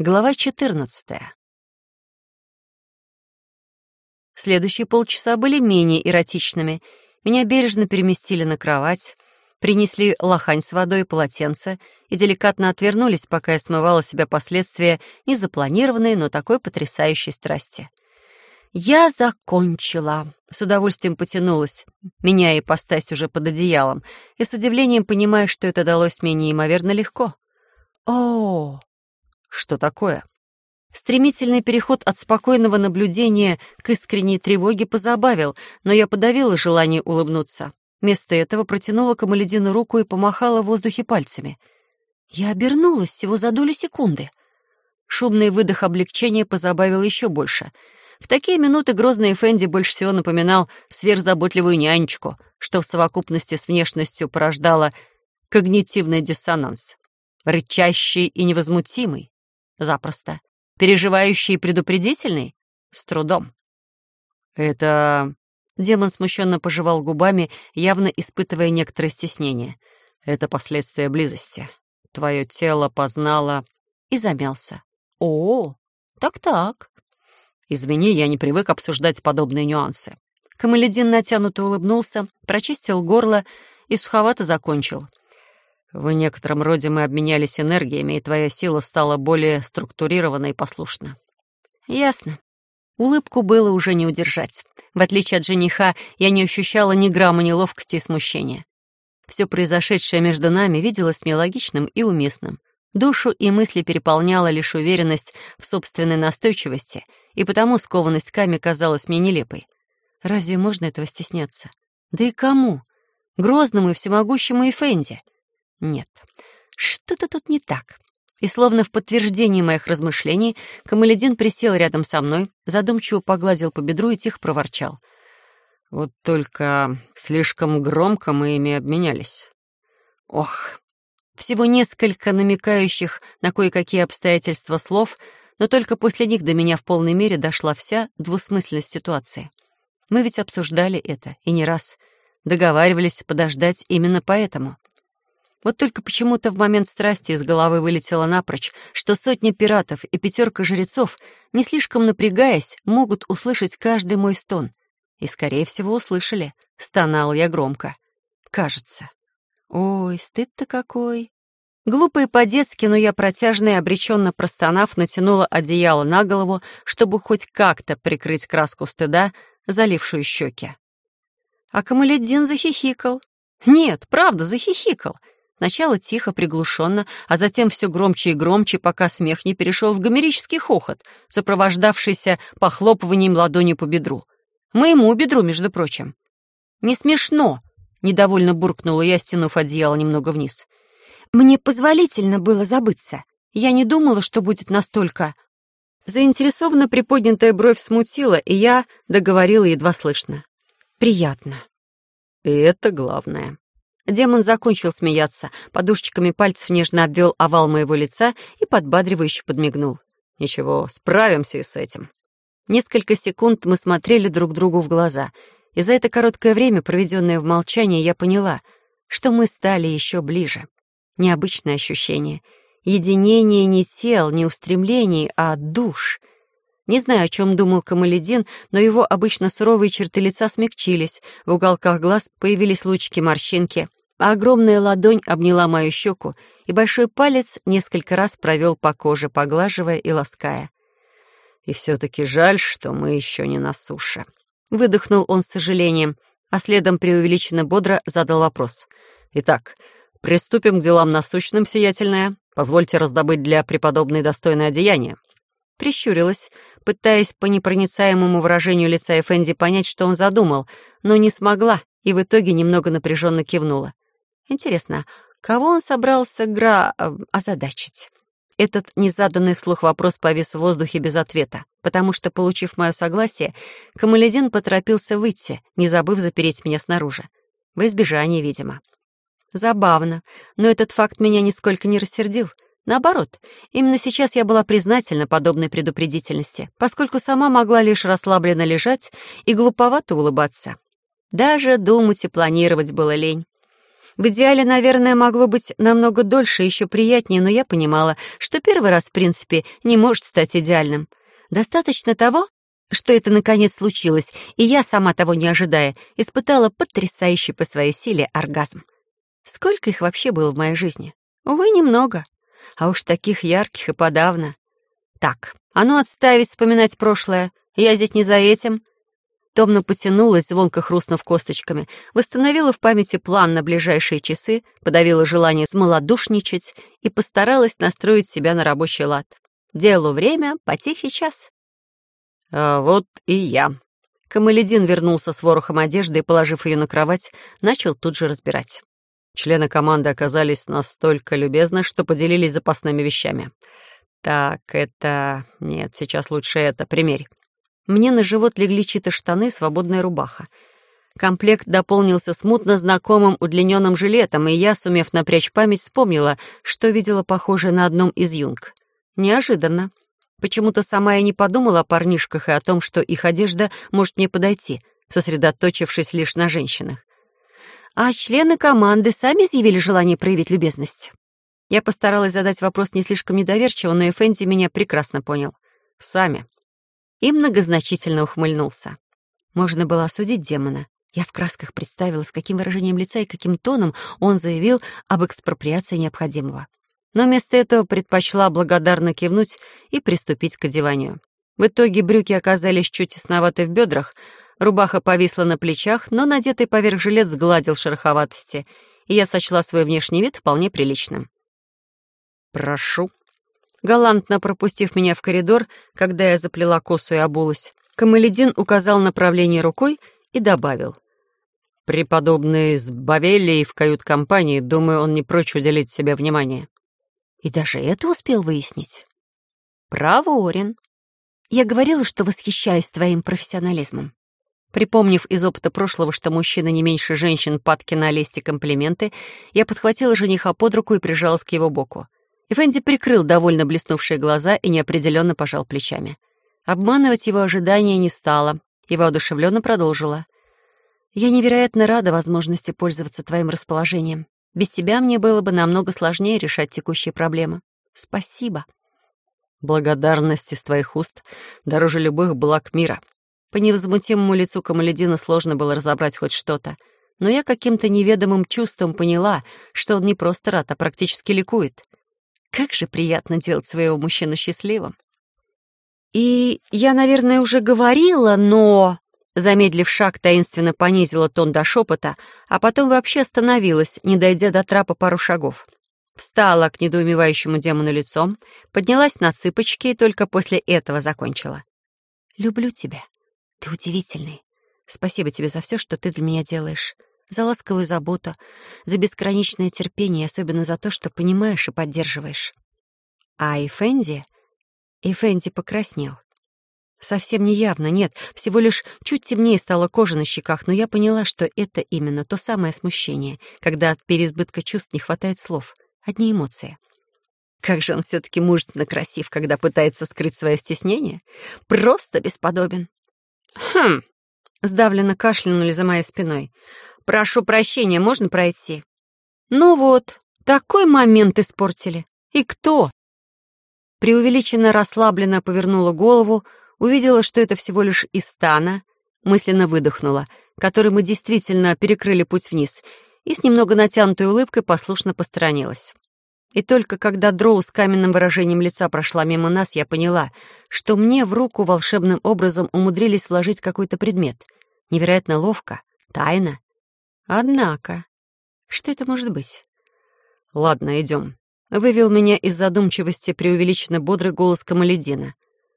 Глава 14. Следующие полчаса были менее эротичными. Меня бережно переместили на кровать, принесли лохань с водой и полотенце и деликатно отвернулись, пока я смывала себя последствия незапланированной, но такой потрясающей страсти. Я закончила. С удовольствием потянулась, меняя ипостась уже под одеялом, и с удивлением понимая, что это далось мне неимоверно легко. О, что такое? Стремительный переход от спокойного наблюдения к искренней тревоге позабавил, но я подавила желание улыбнуться. Вместо этого протянула Камаледину руку и помахала в воздухе пальцами. Я обернулась всего за долю секунды. Шумный выдох облегчения позабавил еще больше. В такие минуты грозный Фэнди больше всего напоминал сверхзаботливую нянечку, что в совокупности с внешностью порождало когнитивный диссонанс. Рычащий и невозмутимый, Запросто. Переживающий и предупредительный? С трудом. Это... Демон смущенно пожевал губами, явно испытывая некоторое стеснение. Это последствия близости. Твое тело познало... И замялся. О, так-так. Извини, я не привык обсуждать подобные нюансы. Камаледин натянуто улыбнулся, прочистил горло и суховато закончил. В некотором роде мы обменялись энергиями, и твоя сила стала более структурирована и послушна. Ясно. Улыбку было уже не удержать. В отличие от жениха, я не ощущала ни грамма неловкости и смущения. Все произошедшее между нами виделось мне логичным и уместным. Душу и мысли переполняла лишь уверенность в собственной настойчивости, и потому скованность Ками казалась мне нелепой. Разве можно этого стесняться? Да и кому? Грозному и всемогущему Эфенди — нет, что-то тут не так. И словно в подтверждении моих размышлений, Камаледин присел рядом со мной, задумчиво погладил по бедру и тихо проворчал. «Вот только слишком громко мы ими обменялись. Ох, всего несколько намекающих на кое-какие обстоятельства слов, но только после них до меня в полной мере дошла вся двусмысленность ситуации. Мы ведь обсуждали это, и не раз. Договаривались подождать именно поэтому. Вот только почему-то в момент страсти из головы вылетело напрочь, что сотни пиратов и пятерка жрецов, не слишком напрягаясь, могут услышать каждый мой стон. И, скорее всего, услышали. Стонал я громко. Кажется. Ой, стыд-то какой. Глупо и по-детски, но я протяжно и обреченно простонав, натянула одеяло на голову, чтобы хоть как-то прикрыть краску стыда, залившую щеки. А Камаледдин захихикал. Нет, правда, захихикал. Сначала тихо, приглушенно, а затем все громче и громче, пока смех не перешел в гомерический хохот, сопровождавшийся похлопыванием ладони по бедру. Моему бедру, между прочим. «Не смешно!» — недовольно буркнула я, стянув одеяло немного вниз. «Мне позволительно было забыться. Я не думала, что будет настолько...» Заинтересованно приподнятая бровь смутила, и я договорила едва слышно. «Приятно». «И это главное», Демон закончил смеяться, подушечками пальцев нежно обвел овал моего лица и подбадривающе подмигнул. «Ничего, справимся и с этим». Несколько секунд мы смотрели друг другу в глаза, и за это короткое время, проведенное в молчании, я поняла, что мы стали еще ближе. Необычное ощущение. Единение не тел, не устремлений, а душ. Не знаю, о чем думал Камаледин, но его обычно суровые черты лица смягчились, в уголках глаз появились лучики морщинки, огромная ладонь обняла мою щеку, и большой палец несколько раз провел по коже, поглаживая и лаская. «И все-таки жаль, что мы еще не на суше», — выдохнул он с сожалением, а следом преувеличенно бодро задал вопрос. «Итак, приступим к делам насущным, сиятельное. Позвольте раздобыть для преподобной достойное одеяние». Прищурилась, пытаясь по непроницаемому выражению лица Эфенди понять, что он задумал, но не смогла и в итоге немного напряженно кивнула. Интересно, кого он собрался гра... Э, озадачить? Этот незаданный вслух вопрос повис в воздухе без ответа, потому что, получив мое согласие, Камаледин поторопился выйти, не забыв запереть меня снаружи. В избежание, видимо. Забавно, но этот факт меня нисколько не рассердил. Наоборот, именно сейчас я была признательна подобной предупредительности, поскольку сама могла лишь расслабленно лежать и глуповато улыбаться. Даже думать и планировать было лень. В идеале, наверное, могло быть намного дольше и еще приятнее, но я понимала, что первый раз, в принципе, не может стать идеальным. Достаточно того, что это наконец случилось, и я, сама того не ожидая, испытала потрясающий по своей силе оргазм. Сколько их вообще было в моей жизни? Увы, немного. А уж таких ярких и подавно. Так, а ну отставить вспоминать прошлое. Я здесь не за этим. Томно потянулась, звонко хрустнув косточками, восстановила в памяти план на ближайшие часы, подавила желание смолодушничать и постаралась настроить себя на рабочий лад. Делу время, потихий час. А вот и я. Камаледин вернулся с ворохом одежды и, положив ее на кровать, начал тут же разбирать. Члены команды оказались настолько любезны, что поделились запасными вещами. Так, это... Нет, сейчас лучше это. Примерь. Мне на живот легли чьи-то штаны, свободная рубаха. Комплект дополнился смутно знакомым удлиненным жилетом, и я, сумев напрячь память, вспомнила, что видела похожее на одном из юнг. Неожиданно. Почему-то сама я не подумала о парнишках и о том, что их одежда может мне подойти, сосредоточившись лишь на женщинах. А члены команды сами изъявили желание проявить любезность. Я постаралась задать вопрос не слишком недоверчиво, но Эфенди меня прекрасно понял. Сами и многозначительно ухмыльнулся. Можно было осудить демона. Я в красках представила, с каким выражением лица и каким тоном он заявил об экспроприации необходимого. Но вместо этого предпочла благодарно кивнуть и приступить к одеванию. В итоге брюки оказались чуть тесноваты в бедрах, рубаха повисла на плечах, но надетый поверх жилет сгладил шероховатости, и я сочла свой внешний вид вполне приличным. «Прошу», галантно пропустив меня в коридор, когда я заплела косу и обулась. Камаледин указал направление рукой и добавил. «Преподобный с Бавелией в кают-компании, думаю, он не прочь уделить себе внимание». «И даже это успел выяснить?» «Проворен. Я говорила, что восхищаюсь твоим профессионализмом». Припомнив из опыта прошлого, что мужчина не меньше женщин падки на лесть и комплименты, я подхватила жениха под руку и прижалась к его боку. И Фэнди прикрыл довольно блеснувшие глаза и неопределенно пожал плечами. Обманывать его ожидания не стала и воодушевленно продолжила. «Я невероятно рада возможности пользоваться твоим расположением. Без тебя мне было бы намного сложнее решать текущие проблемы. Спасибо». «Благодарность из твоих уст дороже любых благ мира». По невозмутимому лицу Камаледина сложно было разобрать хоть что-то, но я каким-то неведомым чувством поняла, что он не просто рад, а практически ликует. Как же приятно делать своего мужчину счастливым. И я, наверное, уже говорила, но... Замедлив шаг, таинственно понизила тон до шепота, а потом вообще остановилась, не дойдя до трапа пару шагов. Встала к недоумевающему демону лицом, поднялась на цыпочки и только после этого закончила. «Люблю тебя. Ты удивительный. Спасибо тебе за все, что ты для меня делаешь за ласковую заботу, за бесконечное терпение, особенно за то, что понимаешь и поддерживаешь. А Эфенди... Эфенди покраснел. Совсем не явно, нет, всего лишь чуть темнее стала кожа на щеках, но я поняла, что это именно то самое смущение, когда от переизбытка чувств не хватает слов, одни эмоции. Как же он все-таки мужественно красив, когда пытается скрыть свое стеснение? Просто бесподобен. Хм, сдавленно кашлянули за моей спиной. «Прошу прощения, можно пройти?» «Ну вот, такой момент испортили. И кто?» Преувеличенно расслабленно повернула голову, увидела, что это всего лишь Истана, мысленно выдохнула, которой мы действительно перекрыли путь вниз, и с немного натянутой улыбкой послушно посторонилась. И только когда Дроу с каменным выражением лица прошла мимо нас, я поняла, что мне в руку волшебным образом умудрились вложить какой-то предмет. Невероятно ловко, тайно Однако, что это может быть? Ладно, идем. Вывел меня из задумчивости преувеличенно бодрый голос Камаледина.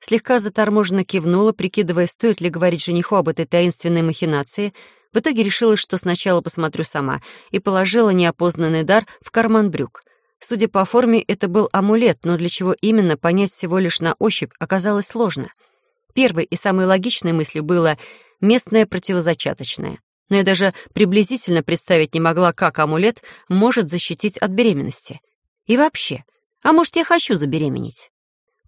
Слегка заторможенно кивнула, прикидывая, стоит ли говорить жениху об этой таинственной махинации. В итоге решила, что сначала посмотрю сама, и положила неопознанный дар в карман брюк. Судя по форме, это был амулет, но для чего именно, понять всего лишь на ощупь оказалось сложно. Первой и самой логичной мыслью было местное противозачаточное но я даже приблизительно представить не могла, как амулет может защитить от беременности. И вообще, а может, я хочу забеременеть?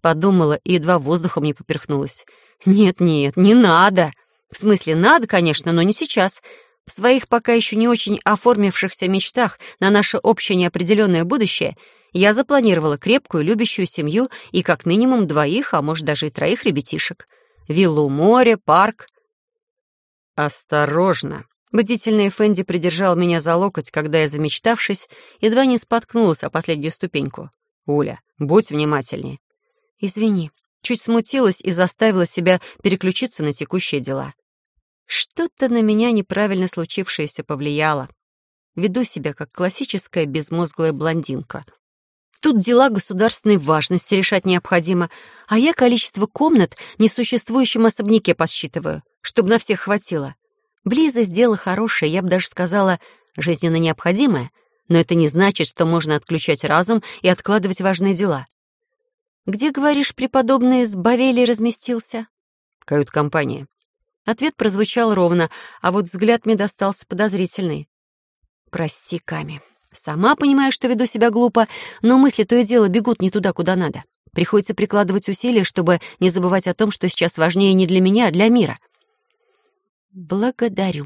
Подумала и едва воздухом не поперхнулась. Нет-нет, не надо. В смысле, надо, конечно, но не сейчас. В своих пока еще не очень оформившихся мечтах на наше общее неопределенное будущее я запланировала крепкую, любящую семью и как минимум двоих, а может даже и троих ребятишек. Виллу у моря, парк. «Осторожно!» Бдительный Фэнди придержал меня за локоть, когда я, замечтавшись, едва не споткнулась о последнюю ступеньку. «Уля, будь внимательнее». «Извини». Чуть смутилась и заставила себя переключиться на текущие дела. Что-то на меня неправильно случившееся повлияло. Веду себя как классическая безмозглая блондинка. Тут дела государственной важности решать необходимо, а я количество комнат в несуществующем особняке подсчитываю, чтобы на всех хватило. Близость — дело хорошее, я бы даже сказала, жизненно необходимое, но это не значит, что можно отключать разум и откладывать важные дела. «Где, говоришь, преподобный с Бавелий разместился?» «Кают-компания», Ответ прозвучал ровно, а вот взгляд мне достался подозрительный. «Прости, Ками. Сама понимаю, что веду себя глупо, но мысли то и дело бегут не туда, куда надо. Приходится прикладывать усилия, чтобы не забывать о том, что сейчас важнее не для меня, а для мира». «Благодарю».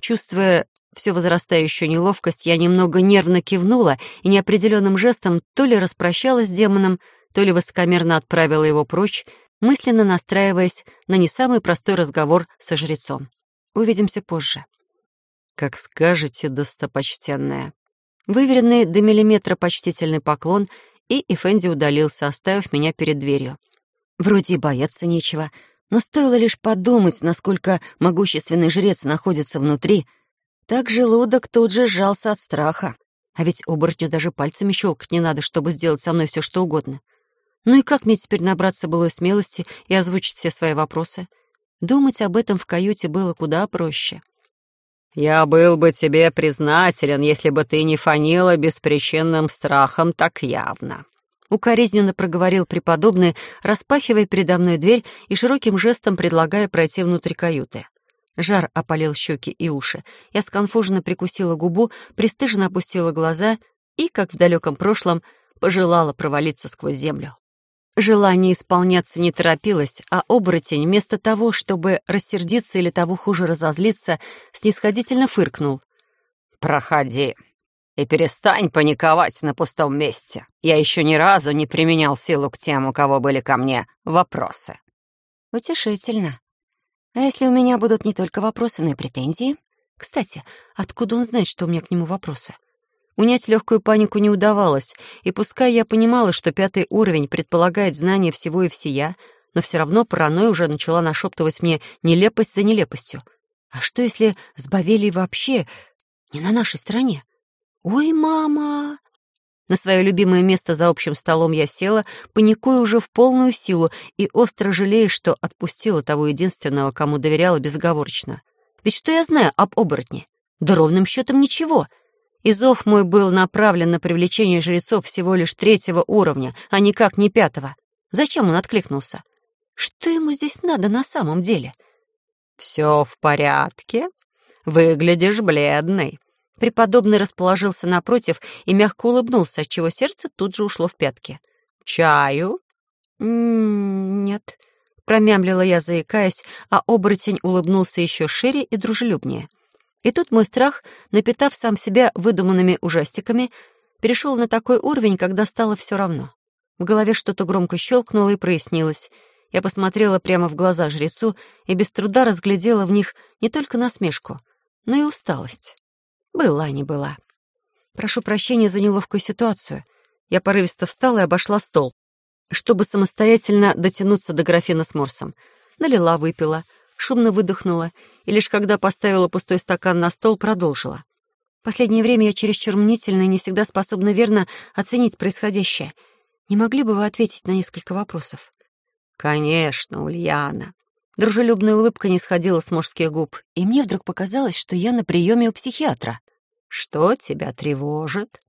Чувствуя всю возрастающую неловкость, я немного нервно кивнула и неопределенным жестом то ли распрощалась с демоном, то ли высокомерно отправила его прочь, мысленно настраиваясь на не самый простой разговор со жрецом. Увидимся позже. «Как скажете, достопочтенная». Выверенный до миллиметра почтительный поклон, и Эфенди удалился, оставив меня перед дверью. Вроде и бояться нечего, но стоило лишь подумать, насколько могущественный жрец находится внутри, так желудок тут же сжался от страха. А ведь оборотню даже пальцами щелкать не надо, чтобы сделать со мной все что угодно. Ну и как мне теперь набраться былой смелости и озвучить все свои вопросы? Думать об этом в каюте было куда проще. «Я был бы тебе признателен, если бы ты не фанила беспричинным страхом так явно», укоризненно проговорил преподобный, распахивая передо мной дверь и широким жестом предлагая пройти внутрь каюты. Жар опалил щеки и уши. Я сконфуженно прикусила губу, пристыженно опустила глаза и, как в далеком прошлом, пожелала провалиться сквозь землю. Желание исполняться не торопилось, а оборотень, вместо того, чтобы рассердиться или того хуже разозлиться, снисходительно фыркнул. «Проходи и перестань паниковать на пустом месте. Я еще ни разу не применял силу к тем, у кого были ко мне вопросы». «Утешительно. А если у меня будут не только вопросы, но и претензии? Кстати, откуда он знает, что у меня к нему вопросы?» Унять легкую панику не удавалось, и пускай я понимала, что пятый уровень предполагает знание всего и всея, но все равно паранойя уже начала нашептывать мне нелепость за нелепостью. А что, если с Бавелией вообще не на нашей стороне? «Ой, мама!» На свое любимое место за общим столом я села, паникуя уже в полную силу и остро жалея, что отпустила того единственного, кому доверяла безоговорочно. Ведь что я знаю об оборотне? Да ровным счетом ничего — и зов мой был направлен на привлечение жрецов всего лишь третьего уровня, а никак не пятого. Зачем он откликнулся? Что ему здесь надо на самом деле? «Все в порядке. Выглядишь бледной». Преподобный расположился напротив и мягко улыбнулся, отчего сердце тут же ушло в пятки. «Чаю?» «Нет», — промямлила я, заикаясь, а оборотень улыбнулся еще шире и дружелюбнее. И тут мой страх, напитав сам себя выдуманными ужастиками, перешел на такой уровень, когда стало все равно. В голове что-то громко щелкнуло и прояснилось. Я посмотрела прямо в глаза жрецу и без труда разглядела в них не только насмешку, но и усталость. Была не была. Прошу прощения за неловкую ситуацию. Я порывисто встала и обошла стол, чтобы самостоятельно дотянуться до графина с морсом. Налила, выпила — шумно выдохнула и лишь когда поставила пустой стакан на стол, продолжила. Последнее время я чересчур мнительна и не всегда способна верно оценить происходящее. Не могли бы вы ответить на несколько вопросов? «Конечно, Ульяна». Дружелюбная улыбка не сходила с мужских губ, и мне вдруг показалось, что я на приеме у психиатра. «Что тебя тревожит?»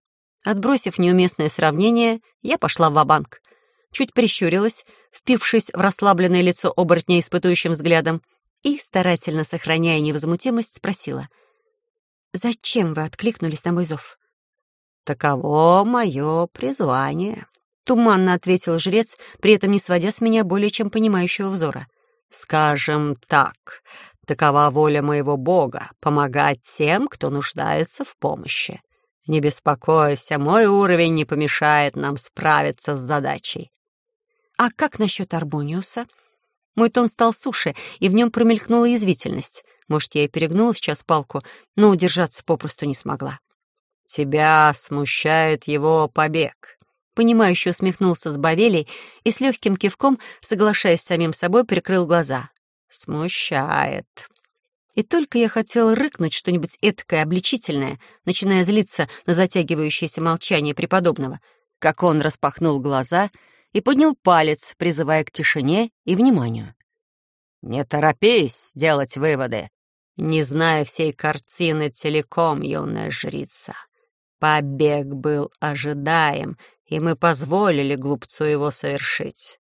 Отбросив неуместное сравнение, я пошла в банк чуть прищурилась, впившись в расслабленное лицо оборотня испытующим взглядом, и, старательно сохраняя невозмутимость, спросила. «Зачем вы откликнулись на мой зов?» «Таково мое призвание», — туманно ответил жрец, при этом не сводя с меня более чем понимающего взора. «Скажем так, Такова воля моего Бога — помогать тем, кто нуждается в помощи. Не беспокойся, мой уровень не помешает нам справиться с задачей. А как насчет Арбониуса? Мой тон стал суше, и в нем промелькнула язвительность. Может, я и перегнула сейчас палку, но удержаться попросту не смогла. «Тебя смущает его побег», — понимающе усмехнулся с Бавелей и с легким кивком, соглашаясь с самим собой, прикрыл глаза. «Смущает». И только я хотела рыкнуть что-нибудь этакое обличительное, начиная злиться на затягивающееся молчание преподобного, как он распахнул глаза и поднял палец, призывая к тишине и вниманию. «Не торопись делать выводы, не зная всей картины целиком, юная жрица. Побег был ожидаем, и мы позволили глупцу его совершить.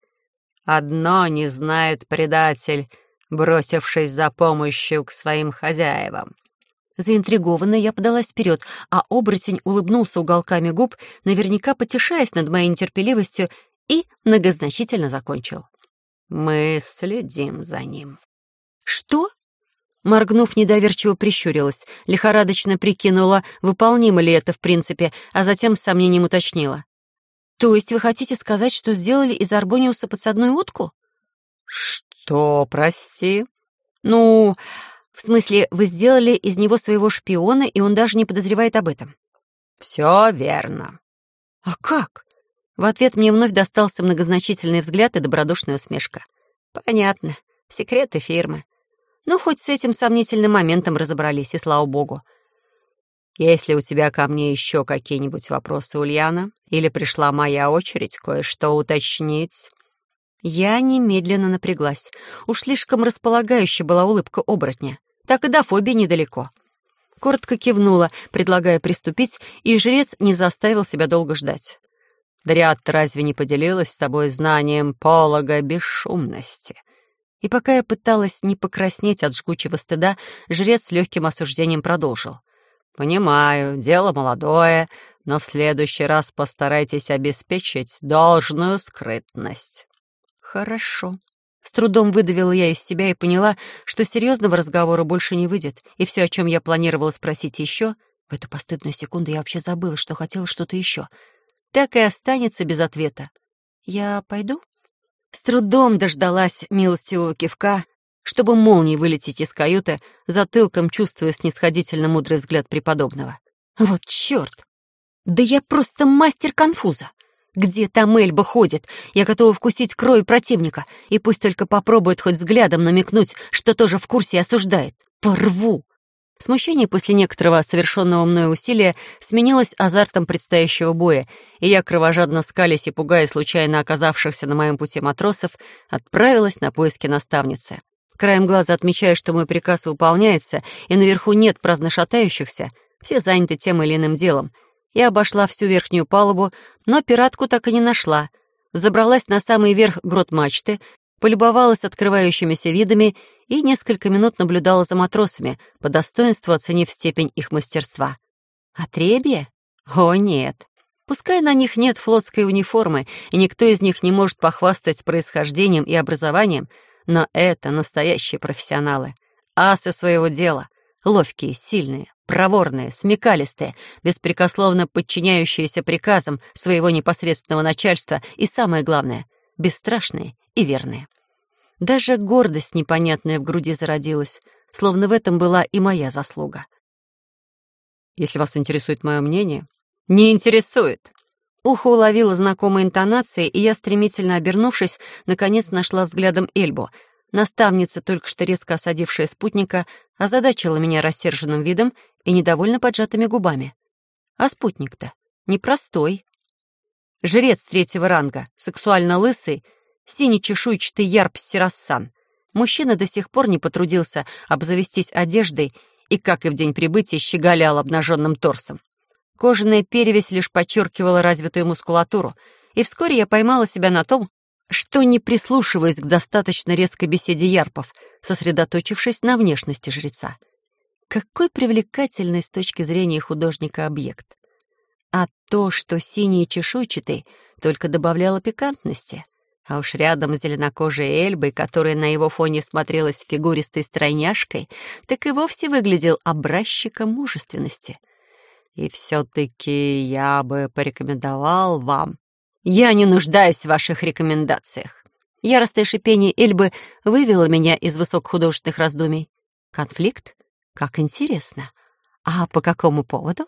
Одно не знает предатель, бросившись за помощью к своим хозяевам. Заинтригованная я подалась вперед, а оборотень улыбнулся уголками губ, наверняка потешаясь над моей нетерпеливостью, и многозначительно закончил. «Мы следим за ним». «Что?» Моргнув, недоверчиво прищурилась, лихорадочно прикинула, выполнимо ли это в принципе, а затем с сомнением уточнила. «То есть вы хотите сказать, что сделали из Арбониуса подсадную утку?» «Что, прости?» «Ну, в смысле, вы сделали из него своего шпиона, и он даже не подозревает об этом?» «Все верно». «А как?» В ответ мне вновь достался многозначительный взгляд и добродушная усмешка. «Понятно. Секреты фирмы. Ну, хоть с этим сомнительным моментом разобрались, и слава богу. Если у тебя ко мне еще какие-нибудь вопросы, Ульяна, или пришла моя очередь кое-что уточнить...» Я немедленно напряглась. Уж слишком располагающая была улыбка оборотня. Так и до фобии недалеко. Коротко кивнула, предлагая приступить, и жрец не заставил себя долго ждать. «Дриад разве не поделилась с тобой знанием полога бесшумности?» И пока я пыталась не покраснеть от жгучего стыда, жрец с легким осуждением продолжил. «Понимаю, дело молодое, но в следующий раз постарайтесь обеспечить должную скрытность». «Хорошо». С трудом выдавила я из себя и поняла, что серьезного разговора больше не выйдет, и все, о чем я планировала спросить еще, в эту постыдную секунду я вообще забыла, что хотела что-то еще, так и останется без ответа. «Я пойду?» С трудом дождалась милостивого кивка, чтобы молнией вылететь из каюты, затылком чувствуя снисходительно мудрый взгляд преподобного. Вот черт! Да я просто мастер конфуза! Где там Эльба ходит? Я готова вкусить кровь противника, и пусть только попробует хоть взглядом намекнуть, что тоже в курсе и осуждает. Порву! Смущение после некоторого совершенного мною усилия сменилось азартом предстоящего боя, и я, кровожадно скалясь и пугая случайно оказавшихся на моем пути матросов, отправилась на поиски наставницы. Краем глаза отмечая, что мой приказ выполняется, и наверху нет праздно шатающихся, все заняты тем или иным делом. Я обошла всю верхнюю палубу, но пиратку так и не нашла. Забралась на самый верх грот мачты, полюбовалась открывающимися видами и несколько минут наблюдала за матросами, по достоинству оценив степень их мастерства. Отребье? О, нет. Пускай на них нет флотской униформы, и никто из них не может похвастать происхождением и образованием, но это настоящие профессионалы. Асы своего дела. Ловкие, сильные, проворные, смекалистые, беспрекословно подчиняющиеся приказам своего непосредственного начальства и, самое главное, бесстрашные и верные. Даже гордость непонятная в груди зародилась, словно в этом была и моя заслуга. Если вас интересует мое мнение... Не интересует! Ухо уловило знакомые интонации, и я, стремительно обернувшись, наконец нашла взглядом Эльбу. Наставница, только что резко осадившая спутника, озадачила меня рассерженным видом и недовольно поджатыми губами. А спутник-то непростой. Жрец третьего ранга, сексуально лысый, синий чешуйчатый ярб Сирассан. Мужчина до сих пор не потрудился обзавестись одеждой и, как и в день прибытия, щеголял обнаженным торсом. Кожаная перевесь лишь подчеркивала развитую мускулатуру, и вскоре я поймала себя на том, что не прислушиваюсь к достаточно резкой беседе ярпов, сосредоточившись на внешности жреца. Какой привлекательный с точки зрения художника объект. А то, что синий чешуйчатый, только добавляло пикантности. А уж рядом с зеленокожей Эльбой, которая на его фоне смотрелась фигуристой стройняшкой, так и вовсе выглядел образчиком мужественности. И все-таки я бы порекомендовал вам. Я не нуждаюсь в ваших рекомендациях. Яростное шипение Эльбы вывело меня из высокохудожественных раздумий. Конфликт? Как интересно. А по какому поводу?